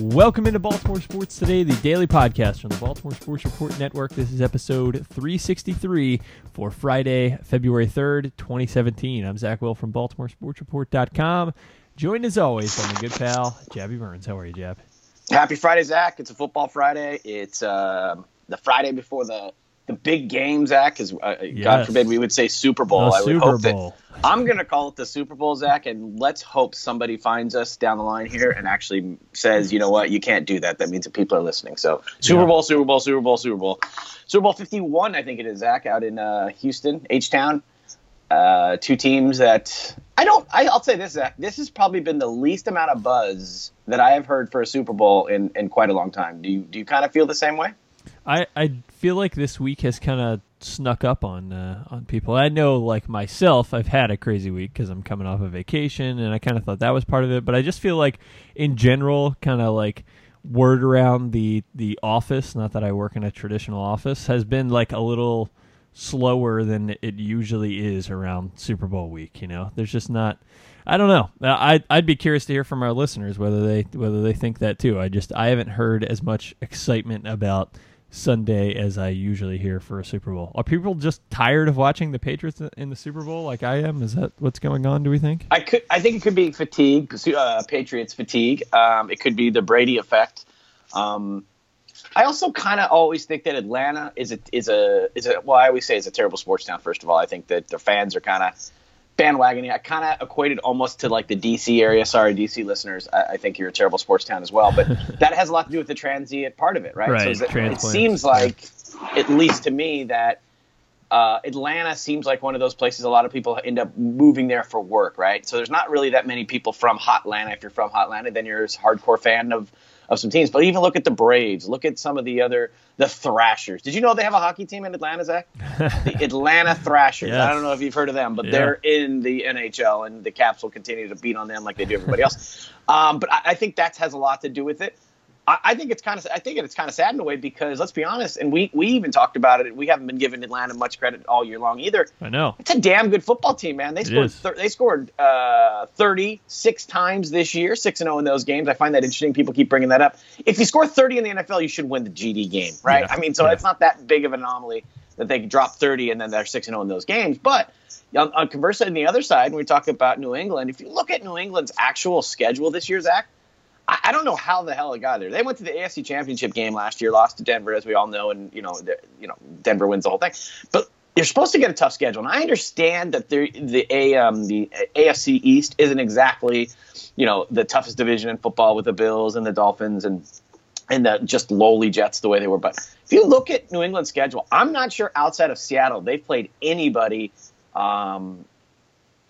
Welcome into Baltimore Sports Today, the daily podcast from the Baltimore Sports Report Network. This is episode 363 for Friday, February 3rd, 2017. I'm Zach Wilt from BaltimoreSportsReport.com. Joined as always by my good pal, Jabby Burns. How are you, Jab? Happy Friday, Zach. It's a football Friday. It's uh, the Friday before the the big game, Zach, because uh, yes. God forbid we would say Super Bowl. The I would Super hope Bowl. that I'm going to call it the Super Bowl, Zach, and let's hope somebody finds us down the line here and actually says, you know what, you can't do that. That means that people are listening. So Super Yeah. Bowl, Super Bowl, Super Bowl, Super Bowl, Super Bowl 51, I think it is, Zach, out in uh, Houston, H Town. Uh, two teams that I don't. I, I'll say this, Zach. This has probably been the least amount of buzz that I have heard for a Super Bowl in, in quite a long time. Do you do you kind of feel the same way? I, I feel like this week has kind of snuck up on uh, on people. I know, like myself, I've had a crazy week because I'm coming off a vacation, and I kind of thought that was part of it. But I just feel like, in general, kind of like word around the the office. Not that I work in a traditional office, has been like a little slower than it usually is around Super Bowl week. You know, there's just not. I don't know. I'd I'd be curious to hear from our listeners whether they whether they think that too. I just I haven't heard as much excitement about Sunday as I usually hear for a Super Bowl. Are people just tired of watching the Patriots in the Super Bowl like I am? Is that what's going on? Do we think? I could. I think it could be fatigue, uh, Patriots fatigue. Um, it could be the Brady effect. Um, I also kind of always think that Atlanta is a is a is a well. I always say it's a terrible sports town. First of all, I think that their fans are kind of bandwagoning. I kind of equated almost to like the DC area. Sorry, DC listeners. I, I think you're a terrible sports town as well. But that has a lot to do with the transient part of it, right? Right, So it, it seems like, at least to me, that uh, Atlanta seems like one of those places a lot of people end up moving there for work, right? So there's not really that many people from Hot Atlanta. If you're from Hot Atlanta, then you're a hardcore fan of of some teams. But even look at the Braves. Look at some of the other the Thrashers. Did you know they have a hockey team in Atlanta, Zach? the Atlanta Thrashers. Yes. I don't know if you've heard of them, but Yeah. they're in the NHL, and the Caps will continue to beat on them like they do everybody else. Um, but I, I think that has a lot to do with it. I, I think it's kind of I think it's kind of sad in a way because let's be honest, and we we even talked about it. We haven't been giving Atlanta much credit all year long either. I know. It's a damn good football team, man. They scored thir- they scored uh, 36 times this year, 6 and 0 in those games. I find that interesting. People keep bringing that up. If you score 30 in the NFL, you should win the GD game, right? Yeah. I mean, so Yeah. it's not that big of an anomaly that they drop 30 and then they're 6 and 0 in those games. But on, on conversely, on the other side, when we talk about New England, if you look at New England's actual schedule this year, Zach, I, I don't know how the hell it got there. They went to the AFC Championship game last year, lost to Denver, as we all know, and you know, you know, Denver wins the whole thing. But you're supposed to get a tough schedule, and I understand that the the a um, the AFC East isn't exactly, you know, the toughest division in football with the Bills and the Dolphins and and the just lowly Jets the way they were. But if you look at New England's schedule, I'm not sure outside of Seattle they've played anybody. Um,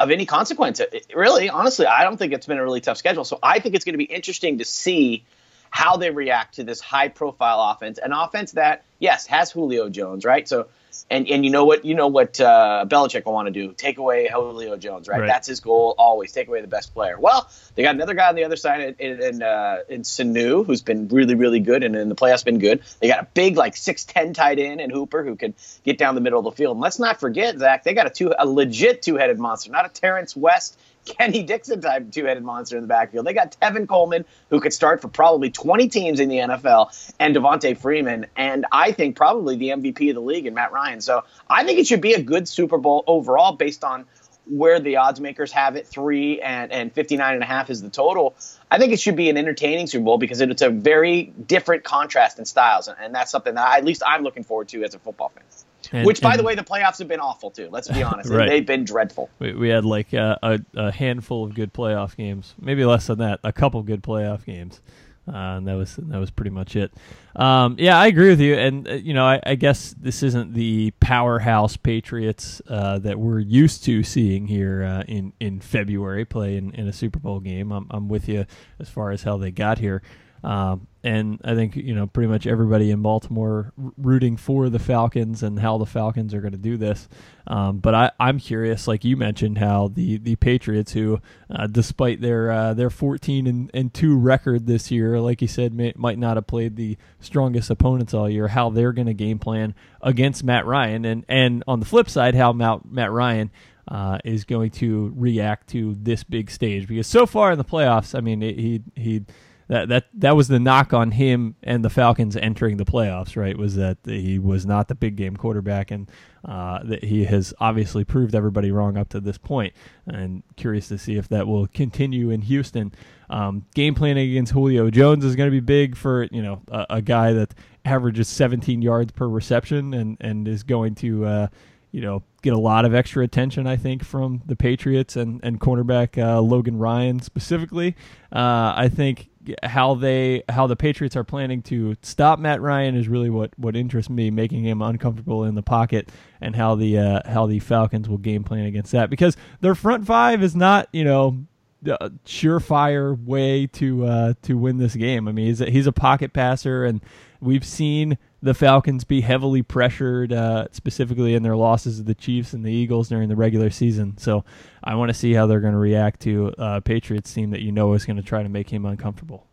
of any consequence. Really, honestly, I don't think it's been a really tough schedule. So I think it's going to be interesting to see how they react to this high profile offense, an offense that, yes, has Julio Jones, right? So, and, and you know what, you know what uh, Belichick will want to do? Take away Julio Jones, right? Right. That's his goal always. Take away the best player. Well, they got another guy on the other side in, in, uh, in Sanu, who's been really, really good, and in the playoffs been good. They got a big, like six ten tight end and Hooper who can get down the middle of the field. And let's not forget, Zach, they got a two, a legit two headed monster, not a Terrence West. Kenny Dixon type two-headed monster in the backfield. They got Tevin Coleman, who could start for probably 20 teams in the NFL, and Devonta Freeman, and I think probably the MVP of the league, and Matt Ryan. So I think it should be a good Super Bowl overall, based on where the odds makers have it three and and 59 and a half is the total i think it should be an entertaining super bowl because it's a very different contrast in styles and, and that's something that I, at least i'm looking forward to as a football fan And- which by and the way the playoffs have been awful too let's be honest Right. they've been dreadful we, we had like uh, a, a handful of good playoff games, maybe less than that, a couple good playoff games. Uh, and that was that was pretty much it. Um, yeah, I agree with you, and uh, you know, I, I guess this isn't the powerhouse Patriots uh, that we're used to seeing here uh, in in February play in, in a Super Bowl game. I'm, I'm with you as far as how they got here. Um, and I think you know pretty much everybody in Baltimore rooting for the Falcons and how the Falcons are going to do this. Um, but I, I'm curious, like you mentioned, how the, the Patriots, who uh, despite their uh, their 14 and, and two record this year, like you said, may, might not have played the strongest opponents all year, how they're going to game plan against Matt Ryan, and and on the flip side, how Matt, Matt Ryan. Uh, is going to react to this big stage because so far in the playoffs, I mean, it, he he that that that was the knock on him and the Falcons entering the playoffs. Right, was that he was not the big game quarterback, and uh, that he has obviously proved everybody wrong up to this point. And curious to see if that will continue in Houston. Um, game planning against Julio Jones is going to be big for you know a, a, guy that averages 17 yards per reception and and is going to uh, you know get a lot of extra attention, I think, from the Patriots and and cornerback uh, Logan Ryan specifically. Uh, I think how they how the Patriots are planning to stop Matt Ryan is really what what interests me, making him uncomfortable in the pocket, and how the uh, how the Falcons will game plan against that because their front five is not you know the surefire way to uh, to win this game. I mean, he's a, he's a pocket passer, and we've seen the Falcons be heavily pressured, uh, specifically in their losses to the Chiefs and the Eagles during the regular season. So I want to see how they're going to react to a Patriots team that you know is going to try to make him uncomfortable.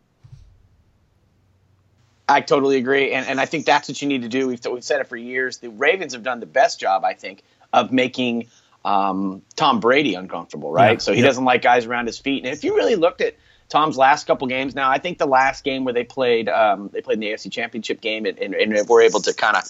I totally agree, and and I think that's what you need to do. We've we've said it for years. The Ravens have done the best job, I think, of making um, Tom Brady uncomfortable, right? Yeah, so he yeah. doesn't like guys around his feet. And if you really looked at Tom's last couple games now. I think the last game where they played, um, they played in the AFC Championship game, and, and, and were able to kind of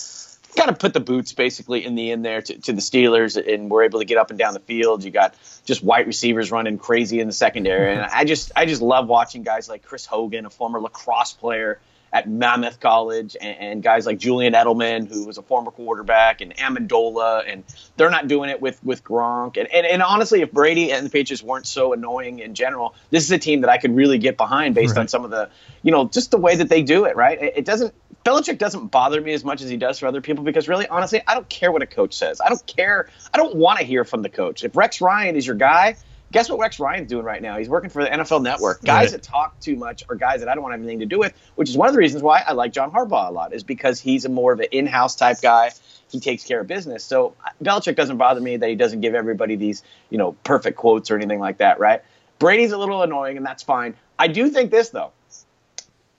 kind of put the boots basically in the end there to, to the Steelers, and we're able to get up and down the field. You got just white receivers running crazy in the secondary, and I just I just love watching guys like Chris Hogan, a former lacrosse player at Monmouth College, and, and, guys like Julian Edelman, who was a former quarterback, and Amendola, and they're not doing it with with Gronk. And, and, and honestly, if Brady and the Patriots weren't so annoying in general, this is a team that I could really get behind based right. on some of the, you know, just the way that they do it. Right? It, it doesn't. Belichick doesn't bother me as much as he does for other people because really, honestly, I don't care what a coach says. I don't care. I don't want to hear from the coach. If Rex Ryan is your guy, guess what Rex Ryan's doing right now? He's working for the NFL Network. Guys right. that talk too much are guys that I don't want anything to do with, which is one of the reasons why I like John Harbaugh a lot, is because he's a more of an in-house type guy. He takes care of business. So Belichick doesn't bother me that he doesn't give everybody these, you know, perfect quotes or anything like that, right? Brady's a little annoying, and that's fine. I do think this though.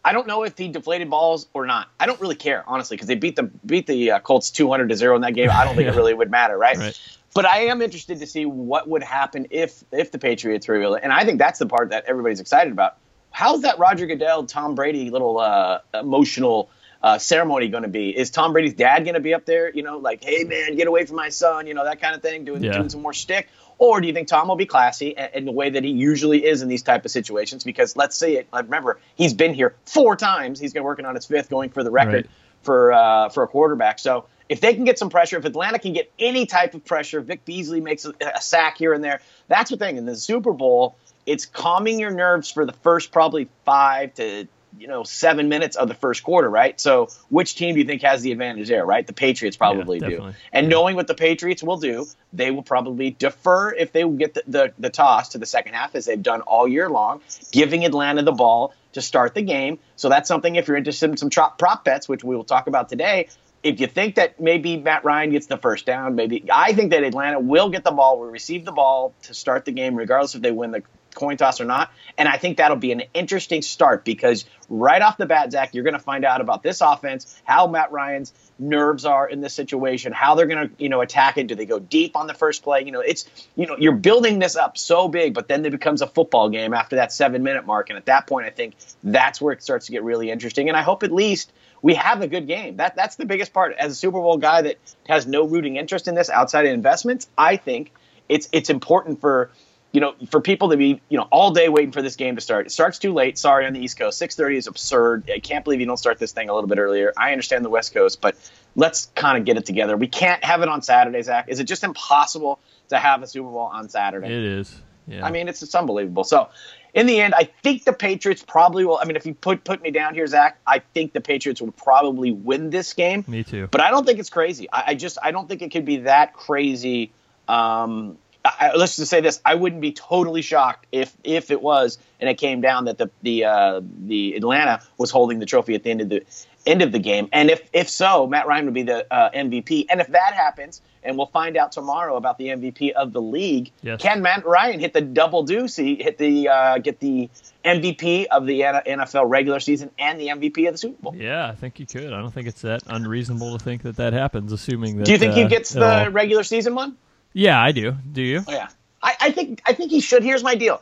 I don't know if he deflated balls or not. I don't really care, honestly, because they beat the beat the uh, Colts 200 to zero in that game. I don't think it really would matter, right? right? But I am interested to see what would happen if if the Patriots reveal it, and I think that's the part that everybody's excited about. How's that Roger Goodell, Tom Brady little uh, emotional uh, ceremony going to be? Is Tom Brady's dad going to be up there? You know, like, hey man, get away from my son, you know, that kind of thing, doing yeah. doing some more stick. Or do you think Tom will be classy in the way that he usually is in these type of situations? Because let's say it. Remember, he's been here four times. He's been working on his fifth, going for the record right. for uh, for a quarterback. So if they can get some pressure, if Atlanta can get any type of pressure, Vic Beasley makes a, a sack here and there. That's the thing. In the Super Bowl, it's calming your nerves for the first probably five to you know seven minutes of the first quarter, right? So which team do you think has the advantage there, right? The Patriots probably yeah, do. And yeah. knowing what the Patriots will do, they will probably defer if they will get the, the, the toss to the second half, as they've done all year long, giving Atlanta the ball to start the game. So that's something if you're interested in some prop bets, which we will talk about today, if you think that maybe Matt Ryan gets the first down, maybe I think that Atlanta will get the ball, will receive the ball to start the game, regardless if they win the coin toss or not. And I think that'll be an interesting start because right off the bat, Zach, you're going to find out about this offense, how Matt Ryan's nerves are in this situation, how they're going to, you know, attack it. Do they go deep on the first play? You know, it's, you know, you're building this up so big, but then it becomes a football game after that seven minute mark. And at that point, I think that's where it starts to get really interesting. And I hope at least – we have a good game. That that's the biggest part. As a Super Bowl guy that has no rooting interest in this outside of investments, I think it's it's important for you know for people to be you know all day waiting for this game to start. It starts too late. Sorry on the East Coast. Six thirty is absurd. I can't believe you don't start this thing a little bit earlier. I understand the West Coast, but let's kind of get it together. We can't have it on Saturday, Zach. Is it just impossible to have a Super Bowl on Saturday? It is. Yeah. I mean, it's, it's unbelievable. So in the end, I think the Patriots probably will. I mean, if you put put me down here, Zach, I think the Patriots will probably win this game. Me too. But I don't think it's crazy. I, I just I don't think it could be that crazy. Um, I, let's just say this: I wouldn't be totally shocked if if it was and it came down that the the uh, the Atlanta was holding the trophy at the end of the end of the game. And if if so, Matt Ryan would be the uh, MVP. And if that happens, and we'll find out tomorrow about the MVP of the league, yes. can Matt Ryan hit the double deuce? hit the uh, get the MVP of the NFL regular season and the MVP of the Super Bowl. Yeah, I think he could. I don't think it's that unreasonable to think that that happens. Assuming that. Do you think uh, he gets the regular season one? Yeah, I do. Do you? Oh, yeah, I, I think I think he should. Here's my deal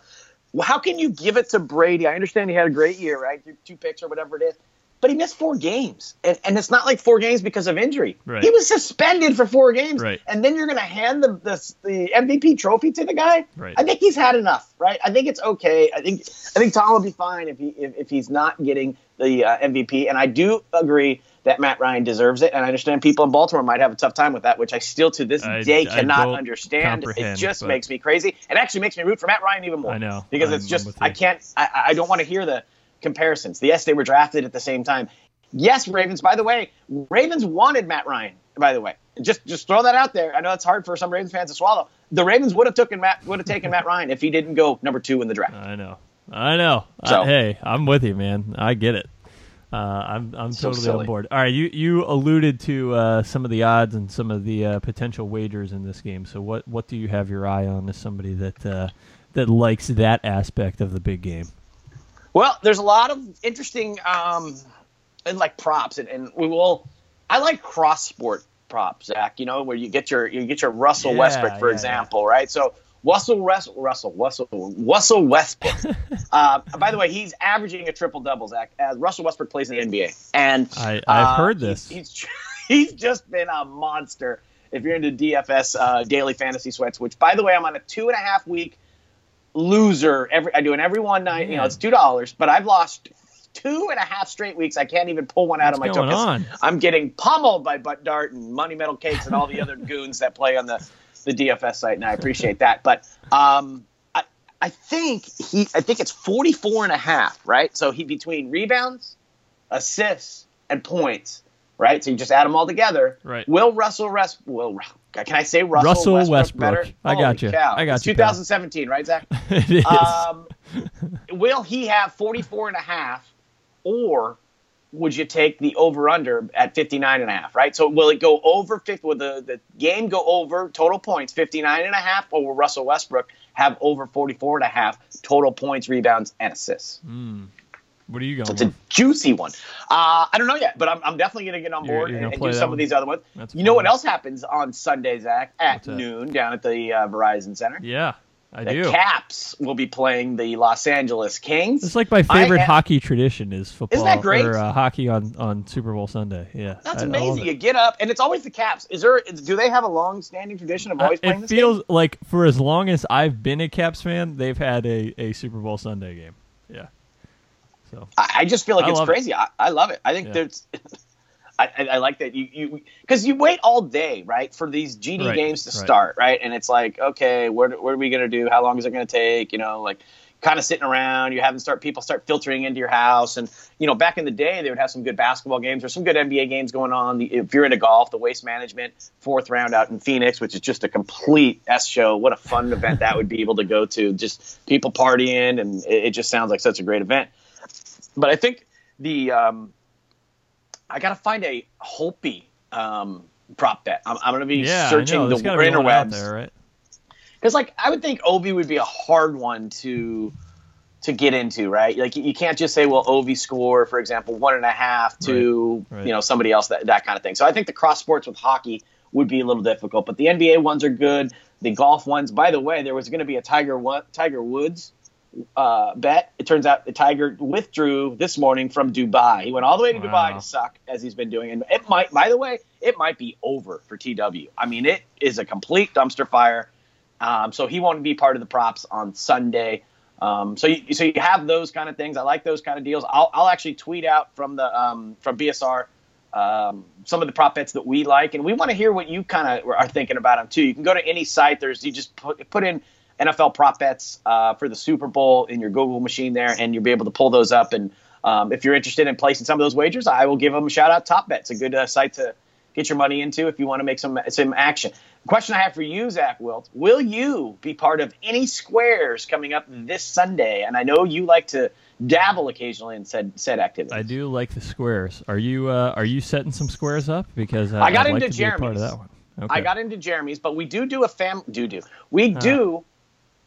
Well, how can you give it to Brady? I understand he had a great year, right? Two picks or whatever it is. But he missed four games. And, and it's not like four games because of injury. Right. He was suspended for four games. Right. And then you're going to hand the, the, the MVP trophy to the guy? Right. I think he's had enough, right? I think it's okay. I think I think Tom will be fine if he if, if he's not getting the uh, MVP. And I do agree that Matt Ryan deserves it. And I understand people in Baltimore might have a tough time with that, which I still to this I- day cannot understand. It just makes me crazy. It actually makes me root for Matt Ryan even more. I know. because I'm- it's just. I can't. I, I don't want to hear the comparisons. The yes, they were drafted at the same time. Yes, Ravens. By the way, Ravens wanted Matt Ryan. By the way, just just throw that out there. I know it's hard for some Ravens fans to swallow. The Ravens would have taken Matt would have taken Matt Ryan if he didn't go number two in the draft. I know. I know. So- I- hey, I'm with you, man. I get it. Uh, I'm I'm So totally on board. All right, you you alluded to uh, some of the odds and some of the uh, potential wagers in this game. So what what do you have your eye on as somebody that uh, that likes that aspect of the big game? Well, there's a lot of interesting um, and like props, and, and we will. I like cross sport props, Zach. You know, where you get your you get your Russell Yeah, Westbrook, for yeah, example, right? So Russell Russell Russell Russell Russell Westbrook. uh, by the way, he's averaging a triple double, Zach. As Russell Westbrook plays in the NBA, and I I've uh, heard he's- this. He's, he's just been a monster. If you're into DFS uh, daily fantasy sweats, which by the way, I'm on a two and a half week loser. Every I do it every one night. You know, it's two dollars, but I've lost two and a half straight weeks. I can't even pull one out of my What's on? I'm getting pummeled by Butt Dart and Money Metal Cakes and all the other goons that play on the the DFS site, and I appreciate that. But um, I I think he I think it's 44 and a half, right? So he between rebounds, assists, and points. Right, so you just add them all together. Right. Will Russell Rest? Will can I say Russell, Russell Westbrook, Westbrook. better? I got you. Cow. I got It's you, pal. 2017, right, Zach? it is. Um, will he have 44 and a half or would you take the over under at 59 and a half, right? So will it go over 50 will the, the game go over total points 59 and a half or will Russell Westbrook have over 44 and a half total points, rebounds and assists? What are you going? It's a juicy one. Uh, I don't know yet, but I'm, I'm definitely going to get on You're- board you're and, and do some one? of these other ones. That's you know what else happens on Sunday, Zach, at What's that? noon down at the uh, Verizon Center? Yeah, I The do. Caps will be playing the Los Angeles Kings. It's like my favorite am- hockey tradition is football. that great? Or uh, hockey on, on Super Bowl Sunday. Yeah, That's I- I amazing. it. You get up, and it's always the Caps. Is there? do they have a long-standing tradition of always Uh, playing it this feels game? like for as long as I've been a Caps fan, they've had a, a Super Bowl Sunday game. Yeah. So I, I just feel like I it's love it. crazy. I, I love it. I think Yeah. there's. I, I, I like that you you because you wait all day right for these GD Right, games to right. start right, and it's like okay, what what are we gonna do? How long is it gonna take? You know, like kind of sitting around. You having start people start filtering into your house, and you know, back in the day, they would have some good basketball games or some good NBA games going on. The, if you're into golf, the Waste Management fourth round out in Phoenix, which is just a complete s show. What a fun event that would be able to go to. Just people partying, and it, it just sounds like such a great event. But I think the um, I gotta find a Holpe um, prop bet. I'm, I'm gonna be yeah, searching the There's gotta be one out interwebs there, right? because like I would think Ovi would be a hard one to to get into, right? Like you can't just say, well, Ovi score, for example, one and a half to Right, right. you know somebody else that that kind of thing. So I think the cross sports with hockey would be a little difficult, but the NBA ones are good. The golf ones, by the way, there was going to be a Tiger Tiger Woods uh, bet. It turns out the Tiger withdrew this morning from Dubai. He went all the way to Wow. Dubai to suck as he's been doing, and it might. By the way, it might be over for TW. I mean, it is a complete dumpster fire. Um, so he won't be part of the props on Sunday. Um, so you, so you have those kind of things. I like those kind of deals. I'll, I'll actually tweet out from the um, from BSR um, some of the prop bets that we like, and we want to hear what you kind of are thinking about them too. You can go to any site. There's you just put put in NFL prop bets uh, for the Super Bowl in your Google machine there, and you'll be able to pull those up. And um, if you're interested in placing some of those wagers, I will give them a shout out. Top Bet's a good uh, site to get your money into if you want to make some some action. Question I have for you, Zach Wilt: Will you be part of any squares coming up this Sunday? And I know you like to dabble occasionally in said said activities. I do like the squares. Are you uh, are you setting some squares up? Because uh, I got I'd into to be part of Jeremy's. that one. Okay. I got into Jeremy's, but we do do a fam do do we do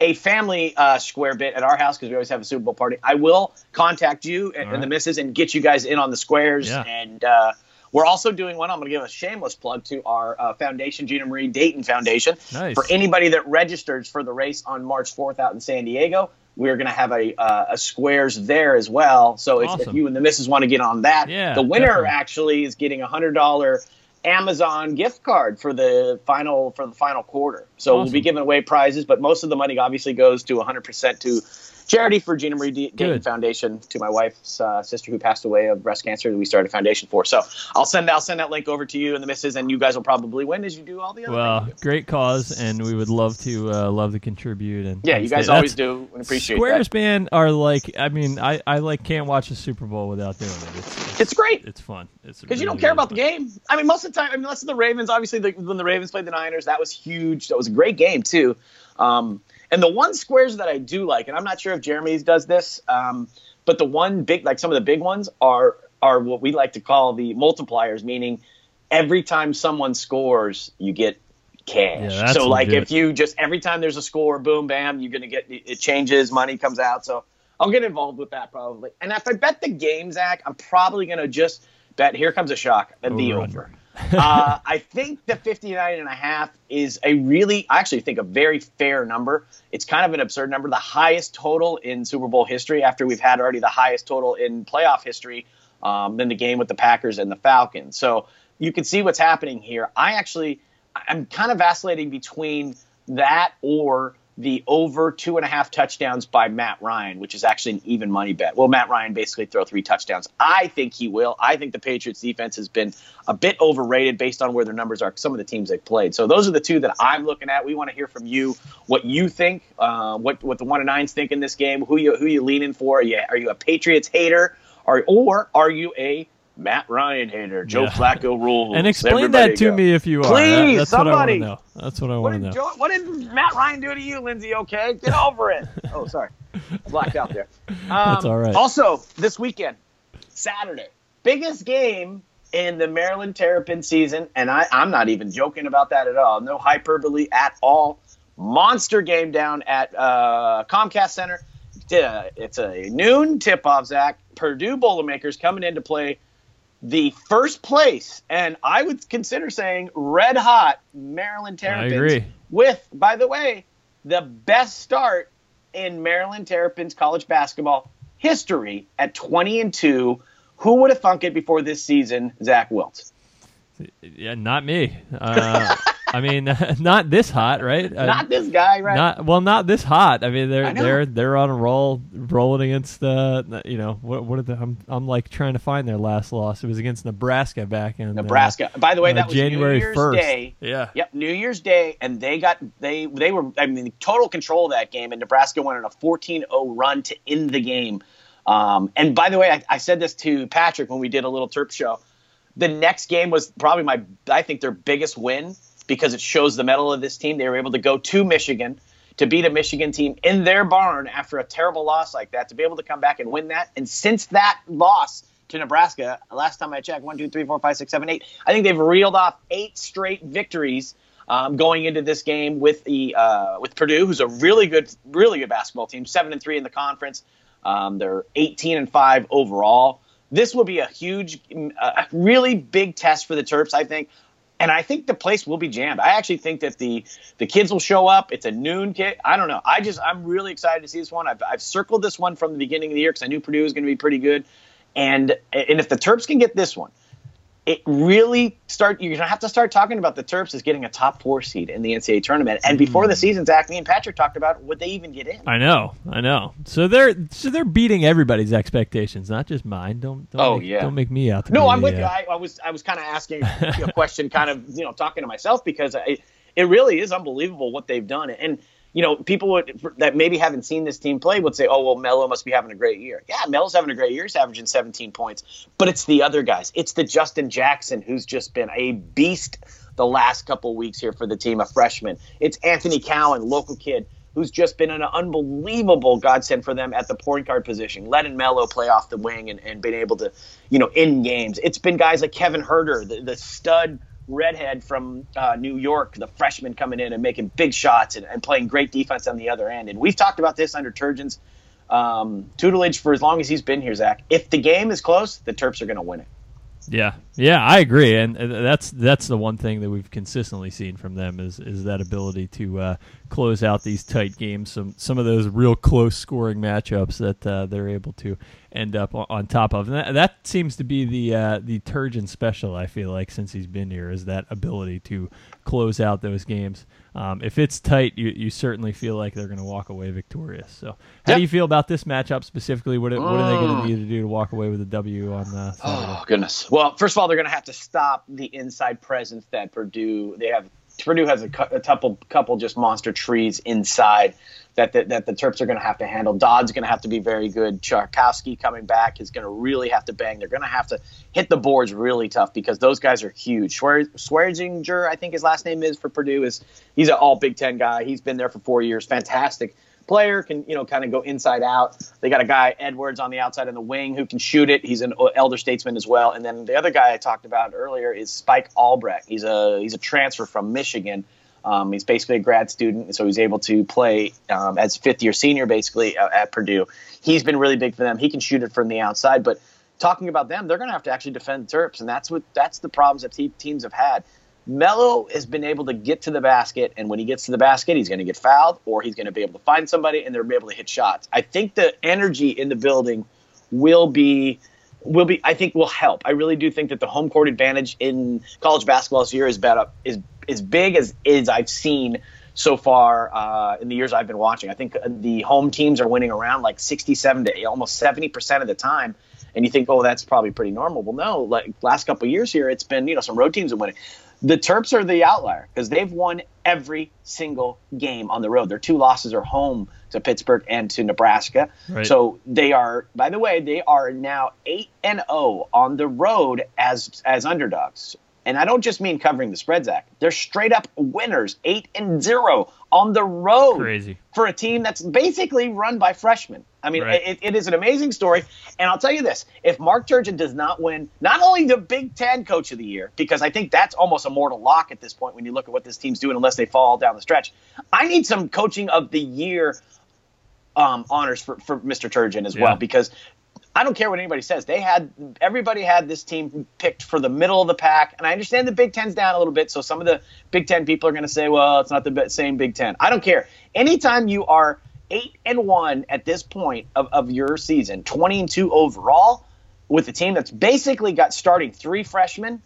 a family uh, square bit at our house because we always have a Super Bowl party. I will contact you and, All and the right. missus and get you guys in on the squares. Yeah. And uh, we're also doing one. I'm going to give a shameless plug to our uh, foundation, Gina Marie Dayton Foundation, Nice. for anybody that registers for the race on March 4th out in San Diego. we're going to have a, uh, a squares there as well. So if, Awesome. if you and the missus want to get on that, Yeah, the winner definitely. actually is getting a hundred dollar Amazon gift card for the final for the final quarter. So we'll be giving away prizes, but most of the money obviously goes to 100 percent to charity for Gina Marie D- Dayton Good. Foundation to my wife's uh, sister who passed away of breast cancer that we started a foundation for. So I'll send I'll send that link over to you and the missus, and you guys will probably win as you do all the other Well, things. great cause, and we would love to uh, love to contribute. And Yeah, you guys always do and appreciate Squares that. band are like, I mean, I, I like can't watch a Super Bowl without doing it. It's It's great. it's fun. It's because you don't care really about the game. I mean, most of the time, I mean, unless the Ravens, obviously, the, when the Ravens played the Niners, that was huge. That was a great game too. Um, and the one squares that I do like, and I'm not sure if Jeremy's does this, um, but the one big, like some of the big ones are are what we like to call the multipliers, meaning every time someone scores, you get cash. that's so like legit. if you just every time there's a score, boom, bam, you're gonna get it changes, money comes out. So I'll get involved with that probably. And if I bet the game, Zach, I'm probably gonna just bet. Here comes a shock. The Over over. Uh, I think the 59 and a half is a really, I actually think a very fair number. It's kind of an absurd number, the highest total in Super Bowl history after we've had already the highest total in playoff history um, in the game with the Packers and the Falcons. So you can see what's happening here. I actually, I'm kind of vacillating between that or the over two and a half touchdowns by Matt Ryan, which is actually an even money bet. Will Matt Ryan basically throw three touchdowns? I think he will. I think the Patriots defense has been a bit overrated based on where their numbers are, some of the teams they've played. So those are the two that I'm looking at. We want to hear from you what you think, uh, what what the one and nines think in this game, who you who you leaning for. Yeah, are you a Patriots hater, or or are you a Matt Ryan hater? Joe Yeah. Flacco rules. And explain Everybody that to go. me if you are. Please, That- that's somebody. what I want to know. That's what I want to did, know. Joe, what did Matt Ryan do to you, Lindsay? Okay, get over it. oh, sorry, blacked out there. Um, That's all right. Also, this weekend, Saturday, biggest game in the Maryland Terrapin season, and I, I'm not even joking about that at all. No hyperbole at all. Monster game down at uh, Comcast Center. Uh, It's a noon tip-off. Zach Purdue Boilermakers coming in to play the first place, and I would consider saying red hot Maryland Terrapins. agree. With, by the way, the best start in Maryland Terrapins college basketball history at 20 and 2. Who would have thunk it before this season? Zach Wilt. Yeah, not me. Uh, I mean, not this hot, right? Uh, Not this guy, right? Not well, not this hot. I mean, they're I they're they're on a roll, rolling against the you know what what are the I'm I'm like trying to find their last loss. It was against Nebraska back in uh, Nebraska. By the way, uh, that was January 1st. Yeah. Yep, New Year's Day, and they got they they were I mean total control of that game, and Nebraska went on a 14-0 run to end the game. Um, and by the way, I, I said this to Patrick when we did a little Terp show. The next game was probably my I think their biggest win because it shows the metal of this team. They were able to go to Michigan to beat a Michigan team in their barn after a terrible loss like that to be able to come back and win that. And since that loss to Nebraska, last time I checked, one, two, three, four, five, six, seven, eight. I think they've reeled off eight straight victories um, going into this game with the uh, with Purdue, who's a really good, really good basketball team, seven and three in the conference. Um, they're 18 and five overall. This will be a huge, uh, really big test for the Terps, I think. And I think the place will be jammed. I actually think that the the kids will show up. It's a noon kick. I don't know. I just I'm really excited to see this one. I've, I've circled this one from the beginning of the year because I knew Purdue was going to be pretty good. And and if the Terps can get this one, it really start. You're gonna have to start talking about the Terps as getting a top four seed in the NCAA tournament. And before the season, Zach, me and Patrick talked about would they even get in? I know, I know. So they're so they're beating everybody's expectations, not just mine. Don't don't Oh, make, yeah. don't make me out. No, I'm with uh, you. I, I was I was kind of asking a question, kind of you know talking to myself because it it really is unbelievable what they've done. And you know, people would, that maybe haven't seen this team play would say, "Oh, well, Melo must be having a great year." Yeah, Melo's having a great year. He's averaging 17 points, but it's the other guys. It's the Justin Jackson who's just been a beast the last couple weeks here for the team, a freshman. It's Anthony Cowan, local kid who's just been an unbelievable godsend for them at the point guard position, letting Melo play off the wing and, and being able to, you know, in games. It's been guys like Kevin Huerter, the, the stud redhead from uh, New York, the freshman coming in and making big shots and, and playing great defense on the other end. And we've talked about this under Turgeon's um, tutelage for as long as he's been here, Zach. If the game is close, the Terps are going to win it. Yeah, Yeah, I agree, and that's that's the one thing that we've consistently seen from them is is that ability to uh, close out these tight games. Some some of those real close scoring matchups that uh, they're able to end up on top of, and that, that seems to be the uh, the Turgeon special. I feel like since he's been here is that ability to close out those games. Um, if it's tight, you, you certainly feel like they're going to walk away victorious. So, how yep. do you feel about this matchup specifically? What, what are they going to mm. need to do to walk away with a W on uh, Saturday? Oh goodness! Well, first of all, they're going to have to stop the inside presence that Purdue. They have Purdue has a, a couple couple just monster trees inside that the, that the Terps are going to have to handle. Dodd's going to have to be very good. Charkowski coming back is going to really have to bang. They're going to have to hit the boards really tough because those guys are huge. Swearinger, I think his last name is for Purdue, is he's an All Big Ten guy. He's been there for four years. Fantastic player can you know kind of go inside out. They got a guy Edwards on the outside in the wing who can shoot it. He's an elder statesman as well. And then the other guy I talked about earlier is Spike Albrecht. He's a he's a transfer from Michigan um, he's basically a grad student, so he's able to play um, as fifth year senior basically uh, at Purdue. He's been really big for them. He can shoot it from the outside, but talking about them, they're going to have to actually defend Terps, and that's what that's the problems that te- teams have had. Melo has been able to get to the basket, and when he gets to the basket, he's going to get fouled, or he's going to be able to find somebody, and they'll be able to hit shots. I think the energy in the building will be will be I think will help. I really do think that the home court advantage in college basketball this year is better is as big as is I've seen so far uh, in the years I've been watching. I think the home teams are winning around like 67 to almost 70 percent of the time. And you think, oh, that's probably pretty normal. Well, no. Like last couple years here, it's been you know some road teams are winning. The Terps are the outlier because they've won every single game on the road. Their two losses are home to Pittsburgh and to Nebraska. Right. So they are, by the way, they are now eight and zero oh on the road as as underdogs. And I don't just mean covering the spread, Zach. They're straight up winners, eight and zero on the road Crazy. for a team that's basically run by freshmen. I mean, right. it, it is an amazing story. And I'll tell you this: if Mark Turgeon does not win, not only the Big Ten Coach of the Year, because I think that's almost a mortal lock at this point when you look at what this team's doing, unless they fall down the stretch. I need some Coaching of the Year um, honors for, for Mr. Turgeon as yeah. well, because I don't care what anybody says. They had everybody had this team picked for the middle of the pack, and I understand the Big Ten's down a little bit, so some of the Big Ten people are going to say, "Well, it's not the same Big Ten." I don't care. Anytime you are eight and one at this point of, of your season, twenty and two overall, with a team that's basically got starting three freshmen,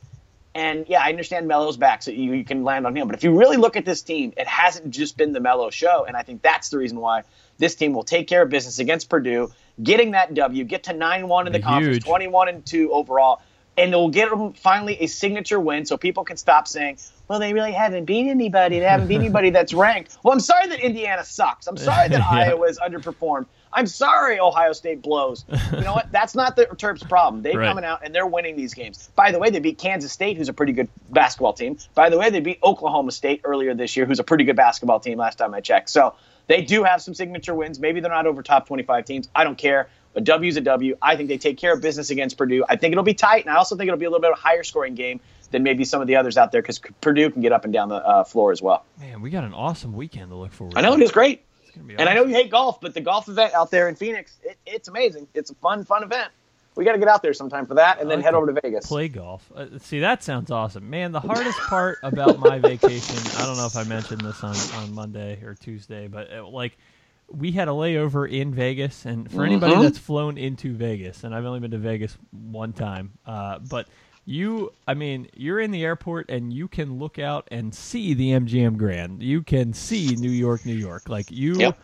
and yeah, I understand Melo's back, so you, you can land on him. But if you really look at this team, it hasn't just been the Melo show, and I think that's the reason why this team will take care of business against Purdue getting that W, get to 9 1 in the conference, 21 and 2 overall, and will get them finally a signature win so people can stop saying, well, they really haven't beat anybody. They haven't beat anybody that's ranked. Well, I'm sorry that Indiana sucks. I'm sorry that yeah. Iowa is underperformed. I'm sorry Ohio State blows. You know what? That's not the Terps' problem. They're right. coming out and they're winning these games. By the way, they beat Kansas State, who's a pretty good basketball team. By the way, they beat Oklahoma State earlier this year, who's a pretty good basketball team last time I checked. So they do have some signature wins. Maybe they're not over top 25 teams. I don't care. A W is a W. I think they take care of business against Purdue. I think it'll be tight, and I also think it'll be a little bit of a higher scoring game than maybe some of the others out there because Purdue can get up and down the uh, floor as well. Man, we got an awesome weekend to look forward. To. I know to. it is great, awesome. and I know you hate golf, but the golf event out there in Phoenix, it, it's amazing. It's a fun, fun event we got to get out there sometime for that, and then head over to Vegas. Play golf. Uh, see, that sounds awesome, man. The hardest part about my vacation, I don't know if I mentioned this on on Monday or Tuesday, but it, uh, like we had a layover in Vegas, and for anybody mm-hmm. that's flown into Vegas, and I've only been to Vegas one time, uh, but you, I mean, you're in the airport and you can look out and see the MGM Grand. You can see New York, New York. Like you, yep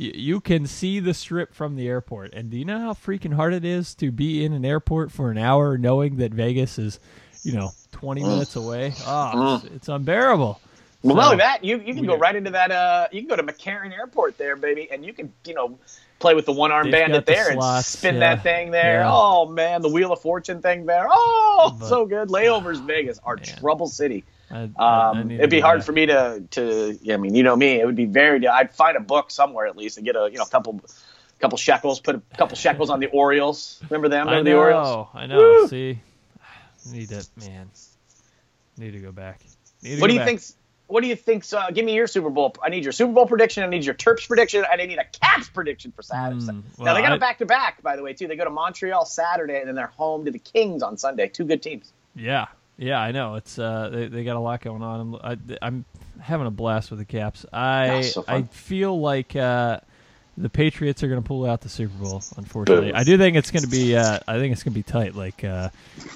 you can see the strip from the airport. And do you know how freaking hard it is to be in an airport for an hour knowing that Vegas is, you know, 20 minutes away? Oh, it's, it's unbearable. Well, so, not only that, you, you can go right into that. Uh, you can go to McCarran Airport there, baby, and you can, you know, play with the one arm bandit the there slots, and spin yeah. that thing there. Yeah. Oh man, the Wheel of Fortune thing there. Oh, but, so good. Layovers Vegas are man. trouble city. I, I, um, it'd be hard that. for me to to. Yeah, I mean, you know me. It would be very. I'd find a book somewhere at least and get a you know couple couple shekels. Put a couple shekels on the Orioles. Remember them? Remember I know, the Orioles? I know. Woo! See, need to man. Need to go back. To what go do you back. think? What do you think? Uh, give me your Super Bowl. I need your Super Bowl prediction. I need your Terps prediction. And I need a Caps prediction for Saturday. Mm, well, now they got a back to back, by the way, too. They go to Montreal Saturday, and then they're home to the Kings on Sunday. Two good teams. Yeah, yeah, I know. It's uh, they, they got a lot going on. I'm, I, am having a blast with the Caps. I so I feel like uh, the Patriots are going to pull out the Super Bowl. Unfortunately, I do think it's going to be. Uh, I think it's going to be tight. Like uh,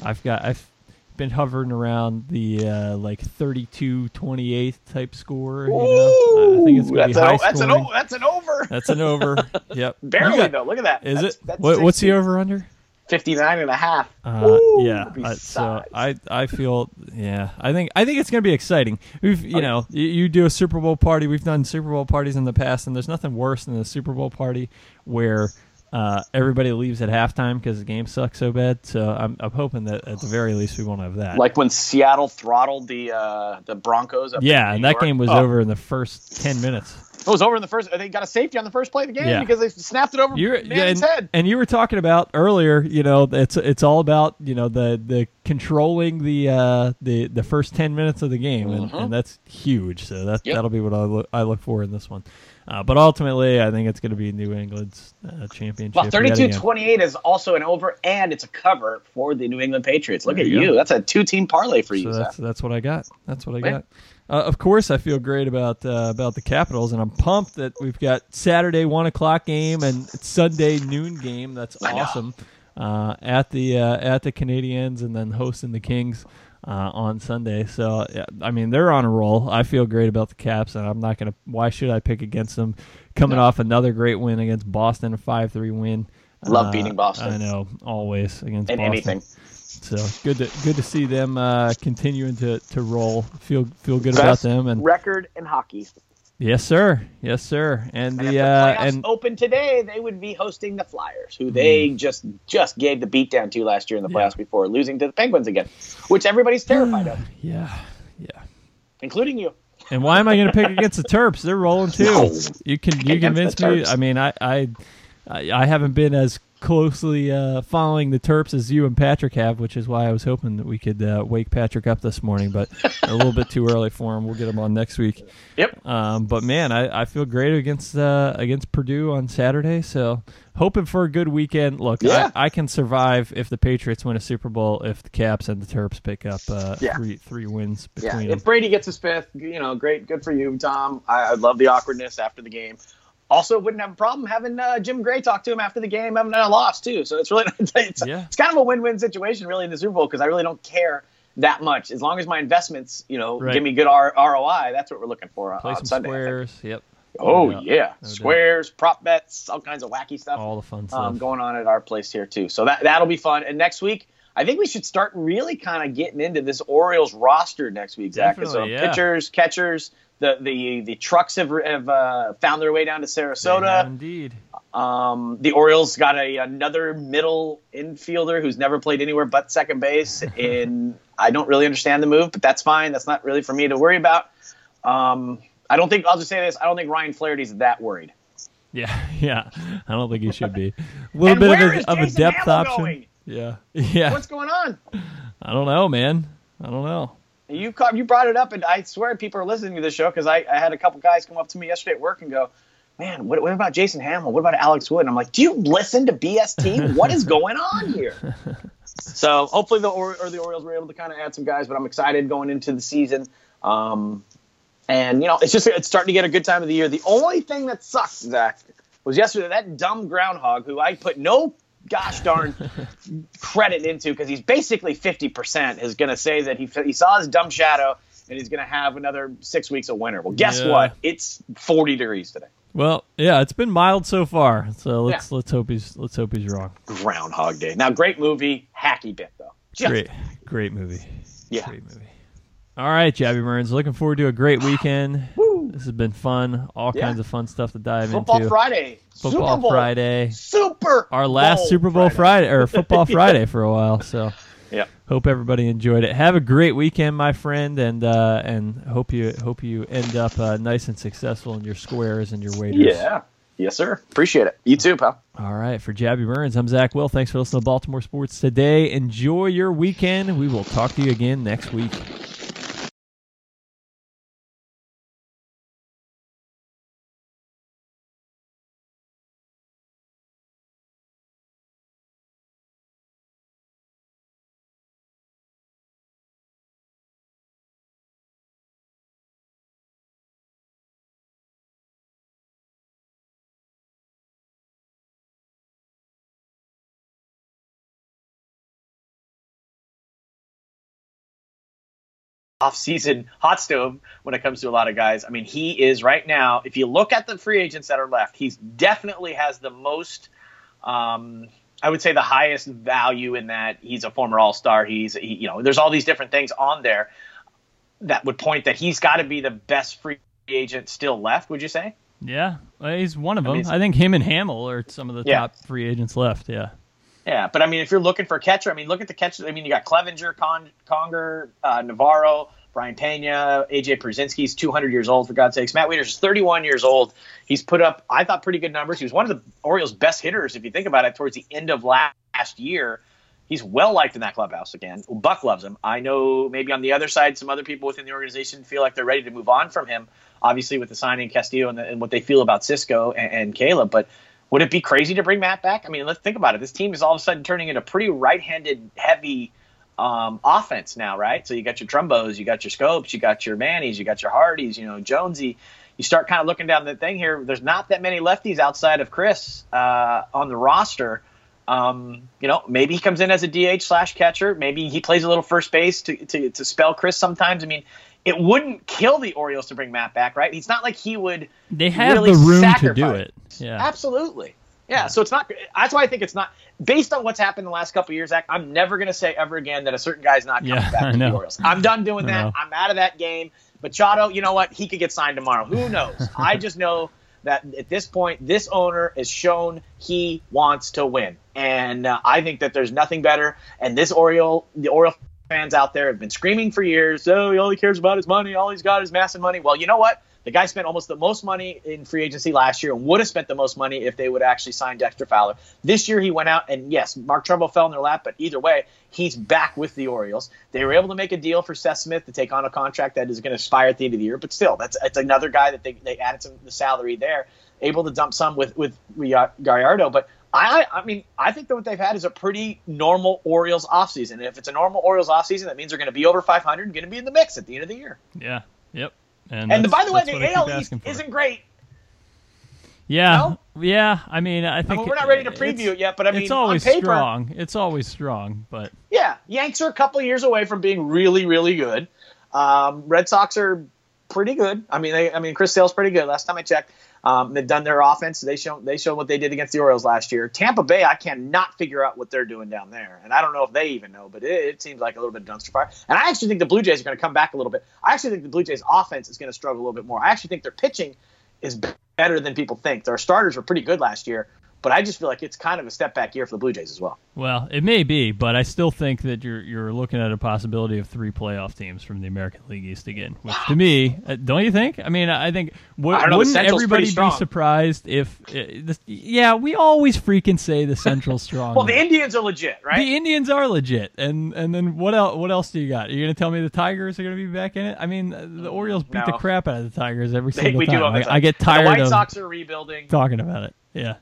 I've got I've been hovering around the uh, like 32-28 type score. You know? I think it's going to be high that's scoring. An, that's an over. That's an over. Yep. Barely got, though. Look at that. Is that's, it? That's what, what's the over under? 59 and a half. Uh, yeah. I, so I I feel yeah. I think I think it's going to be exciting. We've you know you, you, do a Super Bowl party. We've done Super Bowl parties in the past, and there's nothing worse than a Super Bowl party where. Uh, everybody leaves at halftime because the game sucks so bad. So I'm, I'm hoping that at the very least we won't have that. Like when Seattle throttled the uh, the Broncos. yeah, and that game was oh. over in the first ten minutes. It was over in the first. They got a safety on the first play of the game yeah. because they snapped it over You're, yeah, and, head. And you were talking about earlier. You know, it's it's all about you know the the controlling the uh, the the first ten minutes of the game, and, mm-hmm. and that's huge. So that yep. that'll be what I look I look for in this one. Uh, but ultimately, I think it's going to be New England's uh, championship. Well, 32-28 is also an over, and it's a cover for the New England Patriots. Look there at you. you. That's a two-team parlay for you. So that's, that's what I got. That's what I got. Uh, of course, I feel great about uh, about the Capitals, and I'm pumped that we've got Saturday one o'clock game and Sunday noon game. That's awesome. Uh, at the uh, at the Canadiens, and then hosting the Kings uh, on Sunday. So yeah, I mean, they're on a roll. I feel great about the Caps, and I'm not gonna. Why should I pick against them? Coming no. off another great win against Boston, a five three win. Love beating Boston. I know, always against and Boston. anything. So good to good to see them uh, continuing to, to roll. Feel feel good Best about them and record in hockey. Yes, sir. Yes, sir. And, and the, uh, and open today, they would be hosting the Flyers, who they mm. just just gave the beatdown to last year in the playoffs yeah. before losing to the Penguins again, which everybody's terrified of. Yeah, yeah, including you. And why am I going to pick against the Terps? They're rolling too. You can you convince me. I mean, I I I haven't been as closely uh, following the Terps as you and Patrick have, which is why I was hoping that we could uh, wake Patrick up this morning, but a little bit too early for him. We'll get him on next week. Yep. Um, but man, I, I feel great against uh, against Purdue on Saturday, so hoping for a good weekend. Look, yeah. I, I, can survive if the Patriots win a Super Bowl, if the Caps and the Terps pick up uh, yeah. three three wins between yeah. them. If Brady gets his fifth, you know, great, good for you, Tom. I, I love the awkwardness after the game. Also, wouldn't have a problem having uh, Jim Gray talk to him after the game, having a loss too. So it's really it's, yeah. it's kind of a win-win situation, really, in the Super Bowl because I really don't care that much as long as my investments, you know, right. give me good R- ROI. That's what we're looking for Play on Sunday. Squares, yep. Oh no yeah, no squares, doubt. prop bets, all kinds of wacky stuff. All the fun um, stuff um, going on at our place here too. So that that'll be fun. And next week, I think we should start really kind of getting into this Orioles roster next week, Zach. Definitely, so yeah. pitchers, catchers, the the the trucks have, have uh, found their way down to Sarasota. indeed. Um, the Orioles got a another middle infielder who's never played anywhere but second base. And I don't really understand the move, but that's fine. That's not really for me to worry about. Um, I don't think I'll just say this. I don't think Ryan Flaherty's that worried. Yeah, yeah. I don't think he should be. A little bit of a, of a depth Hammel option. Going? Yeah, yeah. What's going on? I don't know, man. I don't know. You you brought it up, and I swear people are listening to this show because I, I had a couple guys come up to me yesterday at work and go, "Man, what, what about Jason Hammel? What about Alex Wood?" And I'm like, "Do you listen to BST? what is going on here?" so hopefully the or, or the Orioles were able to kind of add some guys, but I'm excited going into the season. Um, and you know, it's just it's starting to get a good time of the year. The only thing that sucks, Zach, was yesterday that dumb groundhog who I put no gosh darn credit into because he's basically 50% is going to say that he, he saw his dumb shadow and he's going to have another six weeks of winter. Well, guess yeah. what? It's 40 degrees today. Well, yeah, it's been mild so far. So let's yeah. let's hope he's let's hope he's wrong. Groundhog Day. Now, great movie, hacky bit though. Just great, great movie. Yeah, great movie. All right, Jabby Burns. Looking forward to a great ah, weekend. This has been fun. All yeah. kinds of fun stuff to dive Football into. Football Friday. Football Super Friday. Super. Our last Bowl Super Bowl Friday, Friday or Football Friday for a while. So, yeah. Hope everybody enjoyed it. Have a great weekend, my friend, and uh, and hope you hope you end up uh, nice and successful in your squares and your wagers. Yeah. Yes, sir. Appreciate it. You too, pal. All right. For Jabby Burns, I'm Zach Wilt. Thanks for listening to Baltimore Sports today. Enjoy your weekend. We will talk to you again next week. Off-season hot stove when it comes to a lot of guys. I mean, he is right now. If you look at the free agents that are left, he's definitely has the most. Um, I would say the highest value in that he's a former All Star. He's he, you know, there's all these different things on there that would point that he's got to be the best free agent still left. Would you say? Yeah, he's one of them. I, mean, I think him and Hammel are some of the yeah. top free agents left. Yeah. Yeah, but I mean, if you're looking for a catcher, I mean, look at the catcher. I mean, you got Clevenger, Con- Conger, uh, Navarro, Brayan Pena, AJ Pierzynski's 200 years old, for God's sakes. Matt Wieters is 31 years old. He's put up, I thought, pretty good numbers. He was one of the Orioles' best hitters, if you think about it, towards the end of last year. He's well liked in that clubhouse again. Buck loves him. I know maybe on the other side, some other people within the organization feel like they're ready to move on from him, obviously, with the signing Castillo and, the, and what they feel about Sisco and, and Caleb. But would it be crazy to bring Matt back? I mean, let's think about it. This team is all of a sudden turning into pretty right-handed heavy um, offense now, right? So you got your Trumbos, you got your Schoops, you got your Mannies, you got your Hardys, you know, Jonesy. You start kind of looking down the thing here. There's not that many lefties outside of Chris uh, on the roster. Um, you know, maybe he comes in as a DH slash catcher. Maybe he plays a little first base to, to, to spell Chris sometimes. I mean, it wouldn't kill the Orioles to bring Matt back, right? It's not like he would. They have really the room sacrifice. to do it. Yeah, absolutely. Yeah, yeah, so it's not. That's why I think it's not based on what's happened the last couple years. Zach, I'm never going to say ever again that a certain guy's not coming yeah, back to the Orioles. I'm done doing that. I'm out of that game. Machado, you know what? He could get signed tomorrow. Who knows? I just know that at this point, this owner has shown he wants to win, and uh, I think that there's nothing better. And this Oriole, the Oriole fans out there have been screaming for years. Oh, all he cares about is money. All he's got is massive money. Well, you know what? The guy spent almost the most money in free agency last year and would have spent the most money if they would actually sign Dexter Fowler. This year he went out and yes, Mark Trumbo fell in their lap, but either way, he's back with the Orioles. They were able to make a deal for Seth Smith to take on a contract that is going to expire at the end of the year, but still, that's it's another guy that they, they added some the salary there, able to dump some with with Gallardo. But I, I mean, I think that what they've had is a pretty normal Orioles offseason. And if it's a normal Orioles offseason, that means they're going to be over 500 and going to be in the mix at the end of the year. Yeah. Yep. And, and by the way, the AL East isn't great. Yeah, no? yeah. I mean, I think I mean, we're not ready to preview it yet, but I mean, it's always paper, strong. It's always strong, but yeah, Yanks are a couple years away from being really, really good. Um, Red Sox are pretty good. I mean, they, I mean, Chris Sale's pretty good. Last time I checked, um, they've done their offense. They show they show what they did against the Orioles last year. Tampa Bay, I cannot figure out what they're doing down there, and I don't know if they even know. But it, it seems like a little bit of dumpster fire. And I actually think the Blue Jays are going to come back a little bit. I actually think the Blue Jays offense is going to struggle a little bit more. I actually think their pitching is better than people think. Their starters were pretty good last year, but I just feel like it's kind of a step back year for the Blue Jays as well. Well, it may be, but I still think that you're you're looking at a possibility of three playoff teams from the American League East again. Which to me, uh, don't you think? I mean, I think w- I wouldn't everybody be surprised if? Uh, this, yeah, we always freaking say the Central's strong. well, the Indians are legit, right? The Indians are legit, and and then what else? What else do you got? Are you going to tell me the Tigers are going to be back in it? I mean, the Orioles beat no. the crap out of the Tigers every single we time. Do I, I, get tired. And the White of Sox are rebuilding. Talking about it, yeah.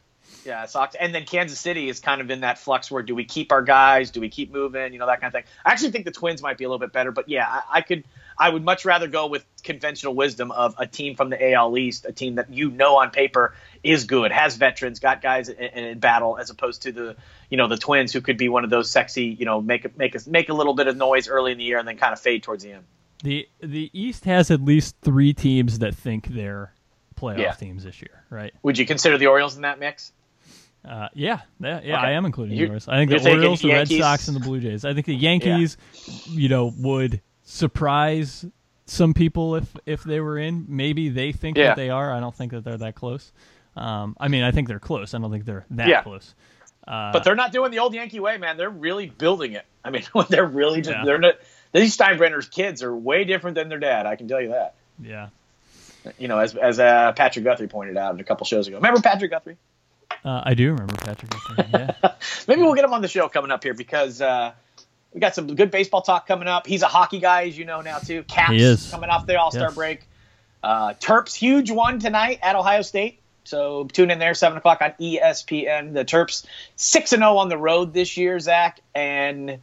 Yeah, Sox, and then Kansas City is kind of in that flux where do we keep our guys? Do we keep moving? You know that kind of thing. I actually think the Twins might be a little bit better, but yeah, I, I could. I would much rather go with conventional wisdom of a team from the AL East, a team that you know on paper is good, has veterans, got guys in, in, battle, as opposed to the you know the Twins who could be one of those sexy, you know, make a, make a, make a little bit of noise early in the year and then kind of fade towards the end. The the East has at least three teams that think they're playoff yeah. teams this year, right? Would you consider the Orioles in that mix? Uh, yeah, yeah, yeah. Okay. I am including the Orioles. I think the Orioles, the Red Sox, and the Blue Jays. I think the Yankees, yeah. you know, would surprise some people if if they were in. Maybe they think yeah. that they are. I don't think that they're that close. Um, I mean, I think they're close. I don't think they're that yeah. close. Uh, but they're not doing the old Yankee way, man. They're really building it. I mean, they're really just they're not. These Steinbrenner's kids are way different than their dad. I can tell you that. Yeah. You know, as as uh, Patrick Guthrie pointed out a couple shows ago. Remember Patrick Guthrie? Uh, I do remember Patrick. Yeah. Maybe we'll get him on the show coming up here because uh, we got some good baseball talk coming up. He's a hockey guy, as you know now too. Caps coming off the All Star yes. break. Uh, Terps huge one tonight at Ohio State. So tune in there, seven o'clock on ESPN. The Terps six and zero oh on the road this year, Zach, and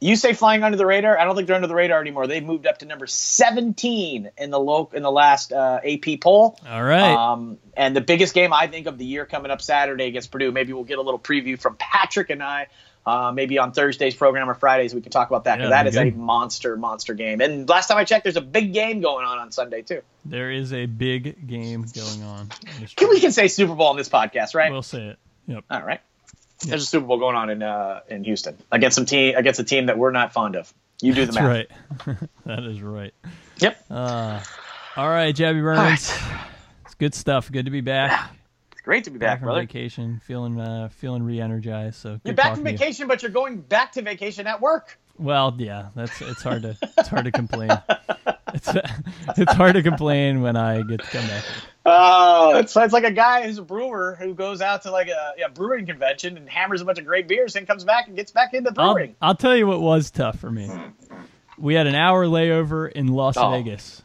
you say flying under the radar. I don't think they're under the radar anymore. They've moved up to number 17 in the low in the last uh, AP poll. All right. Um, and the biggest game I think of the year coming up Saturday against Purdue. Maybe we'll get a little preview from Patrick and I. Uh, maybe on Thursday's program or Fridays we can talk about that because Yeah, that is good. a monster, monster game. And last time I checked, there's a big game going on on Sunday too. there is a big game going on. Can we can say Super Bowl on this podcast, right? We'll say it. Yep. All right. There's a Super Bowl going on in uh, in Houston against some team against a team that we're not fond of. You do the math. That's right. that is right. Yep. Uh, all right, Jabby Burns. It's good stuff. Good to be back. It's great to be back, from brother. vacation, feeling uh, feeling re-energized. So You're back from to you. vacation, but you're going back to vacation at work. Well, yeah, that's it's hard to it's hard to complain. It's it's hard to complain when I get to come back. Oh, it's, it's like a guy who's a brewer who goes out to like a yeah, brewing convention and hammers a bunch of great beers and comes back and gets back into I'll. I'll tell you what was tough for me. We had an hour layover in Las Oh. Vegas.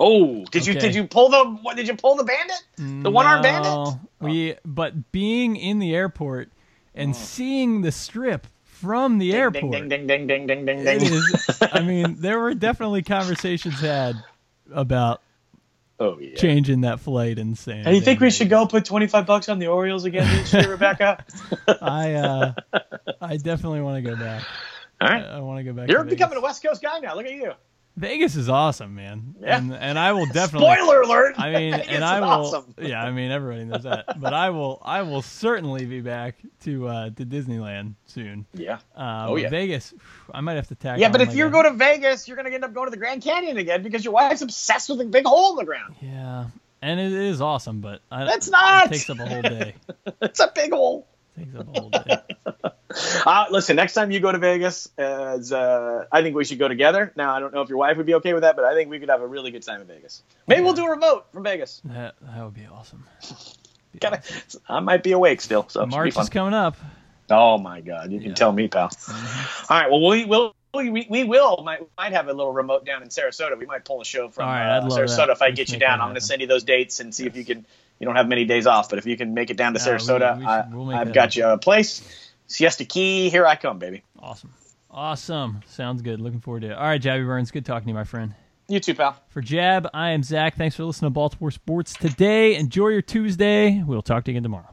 oh, did you did you pull the what, did you pull the bandit? The one armed bandit? We but being in the airport and mm. seeing the strip from the airport. Oh. Ding ding ding ding ding ding ding. is. I mean, there were definitely conversations had about Oh yeah. changing that flight and saying. Hey, you think we should go put twenty five bucks on the Orioles again this year, Rebecca? I uh, I definitely want to go back. All I. I want to go back. You're to becoming a West Coast guy now. Look at you. Vegas is awesome, man. Yeah. And and I will definitely. Spoiler alert. I mean, Vegas and I will. awesome. Yeah, I mean, everybody knows that. But I will. I will certainly be back to uh, to Disneyland soon. Yeah. Uh, Oh, yeah. Vegas. I might have to tag. Yeah, but if like you go to Vegas, you're going to end up going to the Grand Canyon again because your wife's obsessed with a big hole in the ground. Yeah, and it is awesome, but I, That's not! It takes up a whole day. It's a big hole. Takes up a whole day. Uh, listen, next time you go to Vegas, as, uh, I think we should go together. Now, I don't know if your wife would be okay with that, but I think we could have a really good time in Vegas. Maybe we'll do a remote from Vegas. That that would be awesome. Be Gotta, awesome. I might be awake still, so March is coming up. Oh my God, you can tell me, pal. All right, well we will. We, we, we will might, might have a little remote down in Sarasota. We might pull a show from right, uh, Sarasota that. if I get you down. I'm going to send you those dates and see if you can. You don't have many days off, but if you can make it down to Sarasota, we should- I, we'll I've that got you a place. Siesta Key, here I come, baby. Awesome. Awesome. Sounds good. Looking forward to it. All right, Jabby Burns. Good talking to you, my friend. You too, pal. For Jab, I am Zach. Thanks for listening to Baltimore Sports today. Enjoy your Tuesday. We'll talk to you again tomorrow.